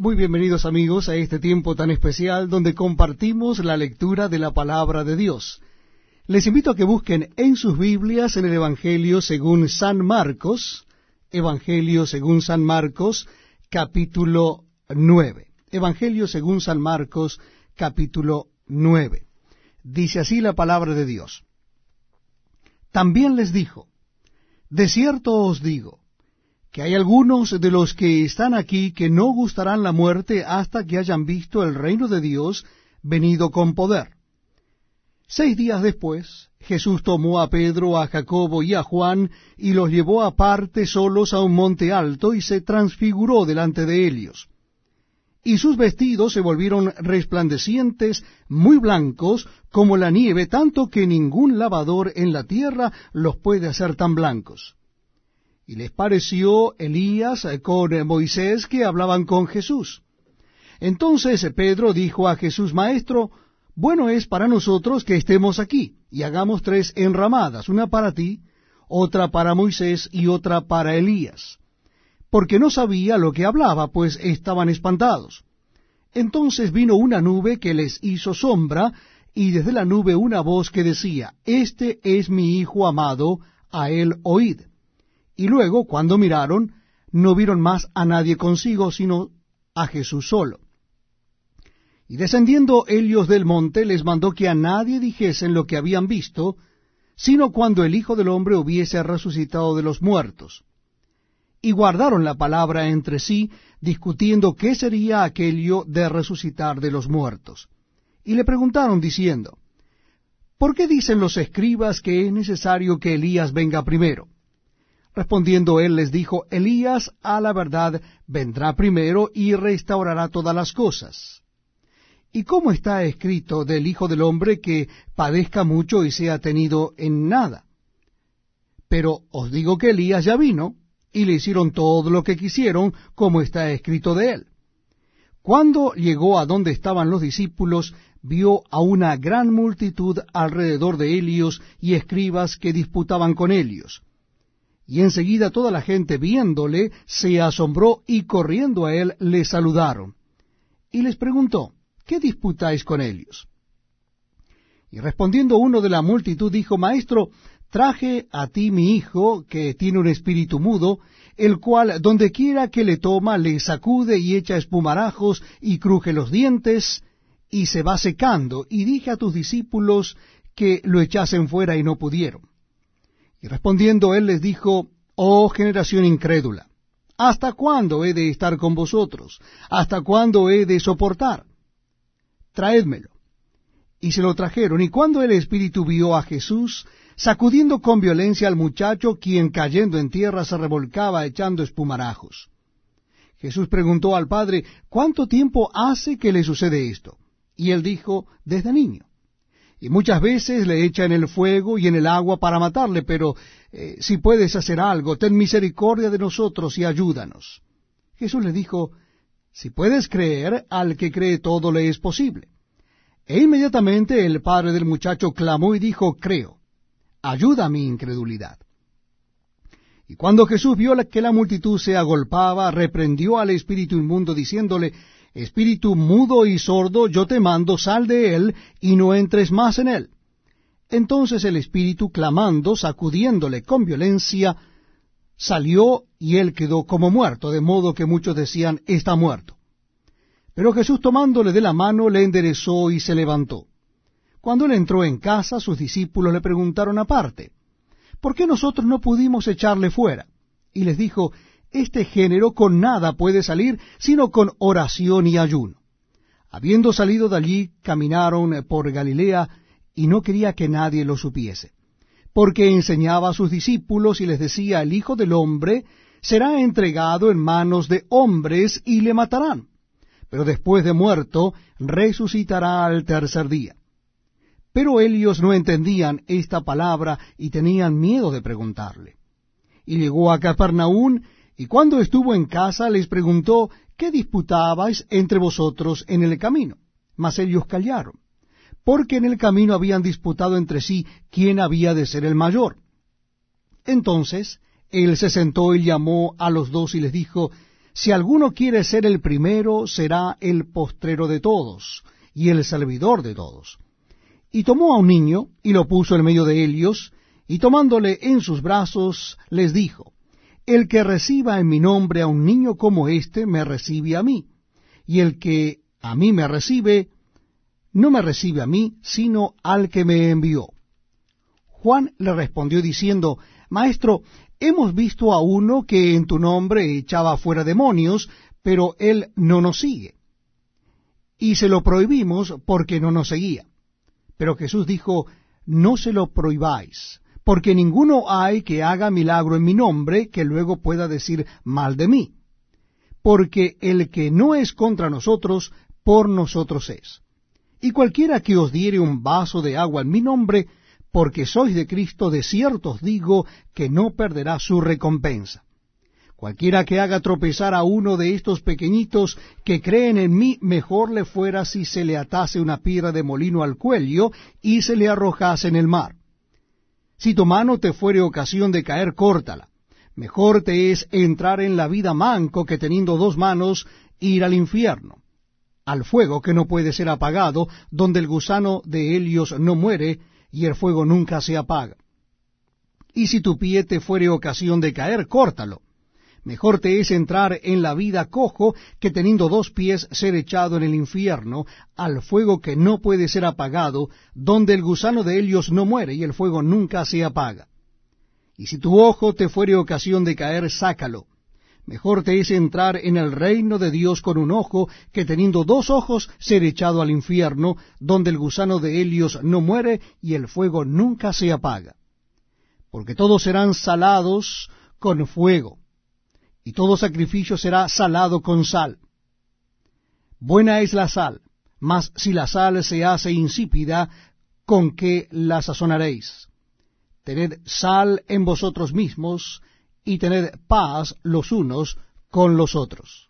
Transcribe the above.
Muy bienvenidos amigos a este tiempo tan especial donde compartimos la lectura de la palabra de Dios. Les invito a que busquen en sus Biblias en el Evangelio según San Marcos, Evangelio según San Marcos, capítulo 9. Evangelio según San Marcos, capítulo 9. Dice así la palabra de Dios. También les dijo, De cierto os digo, que hay algunos de los que están aquí que no gustarán la muerte hasta que hayan visto el reino de Dios venido con poder. Seis días después, Jesús tomó a Pedro, a Jacobo y a Juan, y los llevó aparte solos a un monte alto, y se transfiguró delante de ellos. Y sus vestidos se volvieron resplandecientes, muy blancos, como la nieve, tanto que ningún lavador en la tierra los puede hacer tan blancos. Y les pareció Elías con Moisés que hablaban con Jesús. Entonces Pedro dijo a Jesús, Maestro, bueno es para nosotros que estemos aquí, y hagamos tres enramadas, una para ti, otra para Moisés y otra para Elías, porque no sabía lo que hablaba, pues estaban espantados. Entonces vino una nube que les hizo sombra, y desde la nube una voz que decía, Este es mi Hijo amado, a él oíd. Y luego, cuando miraron, no vieron más a nadie consigo, sino a Jesús solo. Y descendiendo ellos del monte, les mandó que a nadie dijesen lo que habían visto, sino cuando el Hijo del Hombre hubiese resucitado de los muertos. Y guardaron la palabra entre sí, discutiendo qué sería aquello de resucitar de los muertos. Y le preguntaron diciendo, ¿Por qué dicen los escribas que es necesario que Elías venga primero? Respondiendo él les dijo, Elías a la verdad vendrá primero y restaurará todas las cosas. ¿Y cómo está escrito del Hijo del Hombre que padezca mucho y sea tenido en nada? Pero os digo que Elías ya vino, y le hicieron todo lo que quisieron, como está escrito de él. Cuando llegó a donde estaban los discípulos, vio a una gran multitud alrededor de Helios y escribas que disputaban con ellos y enseguida toda la gente viéndole se asombró y corriendo a él le saludaron. Y les preguntó, ¿qué disputáis con ellos? Y respondiendo uno de la multitud dijo, Maestro, traje a ti mi hijo, que tiene un espíritu mudo, el cual donde quiera que le toma le sacude y echa espumarajos y cruje los dientes, y se va secando, y dije a tus discípulos que lo echasen fuera y no pudieron. Y respondiendo él les dijo, Oh generación incrédula, ¿hasta cuándo he de estar con vosotros? ¿Hasta cuándo he de soportar? Traédmelo. Y se lo trajeron, y cuando el espíritu vio a Jesús, sacudiendo con violencia al muchacho, quien cayendo en tierra se revolcaba echando espumarajos. Jesús preguntó al padre, ¿cuánto tiempo hace que le sucede esto? Y él dijo, desde niño y muchas veces le echan en el fuego y en el agua para matarle, pero eh, si puedes hacer algo, ten misericordia de nosotros y ayúdanos. Jesús le dijo, si puedes creer, al que cree todo le es posible. E inmediatamente el padre del muchacho clamó y dijo, creo, ayuda a mi incredulidad. Y cuando Jesús vio que la multitud se agolpaba, reprendió al espíritu inmundo diciéndole, Espíritu mudo y sordo, yo te mando, sal de él, y no entres más en él. Entonces el espíritu, clamando, sacudiéndole con violencia, salió y él quedó como muerto, de modo que muchos decían, está muerto. Pero Jesús tomándole de la mano, le enderezó y se levantó. Cuando él entró en casa, sus discípulos le preguntaron aparte, ¿por qué nosotros no pudimos echarle fuera? Y les dijo, este género con nada puede salir sino con oración y ayuno. Habiendo salido de allí, caminaron por Galilea, y no quería que nadie lo supiese, porque enseñaba a sus discípulos y les decía, el Hijo del Hombre será entregado en manos de hombres y le matarán, pero después de muerto resucitará al tercer día. Pero ellos no entendían esta palabra y tenían miedo de preguntarle. Y llegó a Capernaún, y cuando estuvo en casa les preguntó, ¿qué disputabais entre vosotros en el camino? Mas ellos callaron, porque en el camino habían disputado entre sí quién había de ser el mayor. Entonces él se sentó y llamó a los dos y les dijo, Si alguno quiere ser el primero, será el postrero de todos, y el servidor de todos. Y tomó a un niño, y lo puso en medio de ellos, y tomándole en sus brazos, les dijo, El que reciba en mi nombre a un niño como éste, me recibe a mí, y el que a mí me recibe, no me recibe a mí, sino al que me envió. Juan le respondió diciendo, Maestro, hemos visto a uno que en tu nombre echaba fuera demonios, pero él no nos sigue. Y se lo prohibimos porque no nos seguía. Pero Jesús dijo, No se lo prohibáis, porque ninguno hay que haga milagro en mi nombre que luego pueda decir mal de mí. Porque el que no es contra nosotros, por nosotros es. Y cualquiera que os diere un vaso de agua en mi nombre, porque sois de Cristo, de cierto os digo que no perderá su recompensa. Cualquiera que haga tropezar a uno de estos pequeñitos que creen en mí, mejor le fuera si se le atase una piedra de molino al cuello y se le arrojase en el mar. Si tu mano te fuere ocasión de caer, córtala. Mejor te es entrar en la vida manco que teniendo dos manos ir al infierno, al fuego que no puede ser apagado, donde el gusano de Helios no muere, y el fuego nunca se apaga. Y si tu pie te fuere ocasión de caer, córtalo. Mejor te es entrar en la vida cojo que teniendo dos pies ser echado en el infierno, al fuego que no puede ser apagado, donde el gusano de Helios no muere y el fuego nunca se apaga. Y si tu ojo te fuere ocasión de caer, sácalo. Mejor te es entrar en el reino de Dios con un ojo que teniendo dos ojos ser echado al infierno, donde el gusano de Helios no muere y el fuego nunca se apaga. Porque todos serán salados con fuego, y todo sacrificio será salado con sal. Buena es la sal, mas si la sal se hace insípida, ¿con qué la sazonaréis? Tened sal en vosotros mismos, y tened paz los unos con los otros.